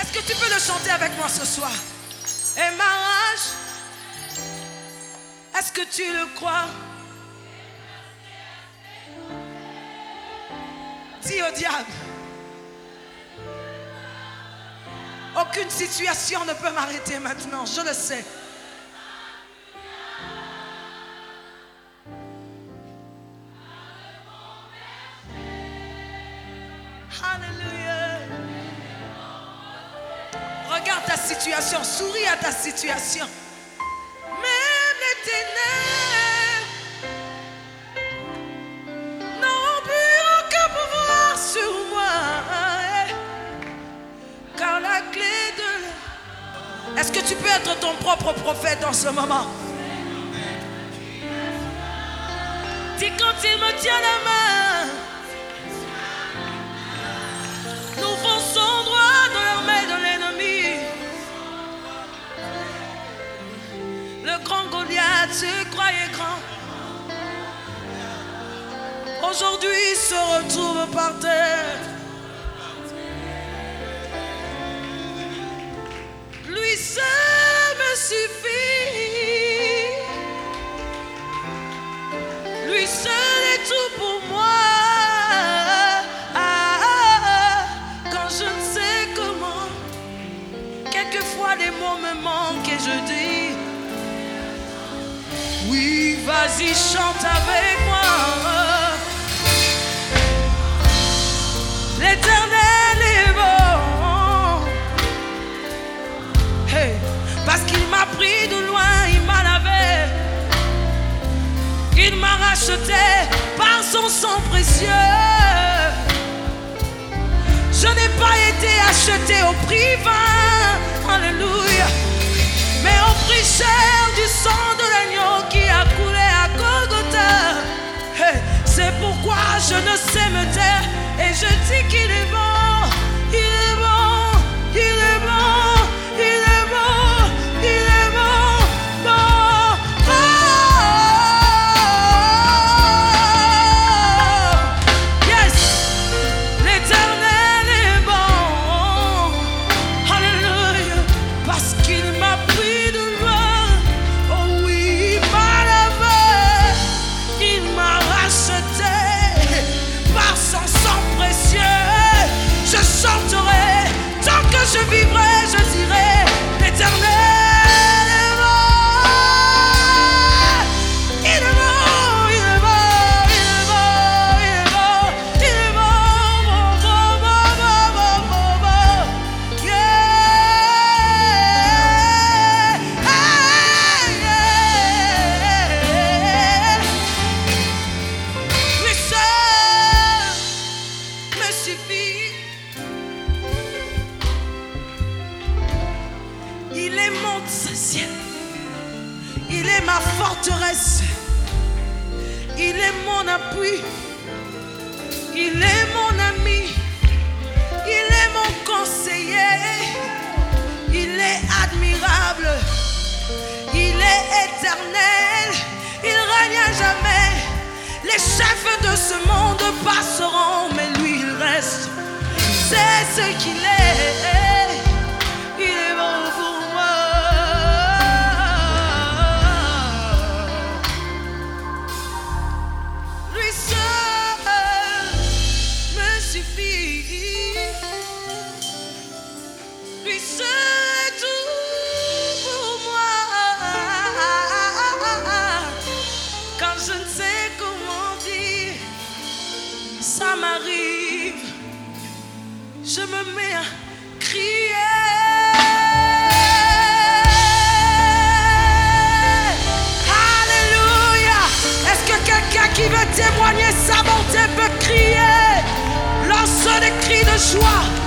Est-ce que tu peux le chanter avec moi ce soir? Et ma rage, est-ce que tu le crois? Dis au diable. Aucune situation ne peut m'arrêter maintenant, je le sais. Alléluia. Situation, souris à ta situation. Même les ténèbres n'ont plus aucun pouvoir sur moi. Car la clé de... Est-ce que tu peux être ton propre prophète en ce moment? Dis quand il me tient la main. Se croyait grand. Aujourd'hui se retrouve par terre. Oui, vas-y, chante avec moi. L'éternel est bon. Parce qu'il m'a pris de loin, il m'a lavé. Il m'a racheté par son sang précieux. Je n'ai pas été acheté au prix vain, alléluia, je ne sais me taire. Et je dis qu'il est bon, suffit. Il est ma forteresse. Il est mon appui. Il est mon ami. Il est mon conseiller. Il est admirable. Il est éternel. Il règne à jamais. Les chefs de ce monde passeront, mais lui il reste. C'est ce qu'il est. Je me mets à crier. Alléluia. Est-ce que quelqu'un qui veut témoigner sa bonté peut crier? Lance des cris de joie.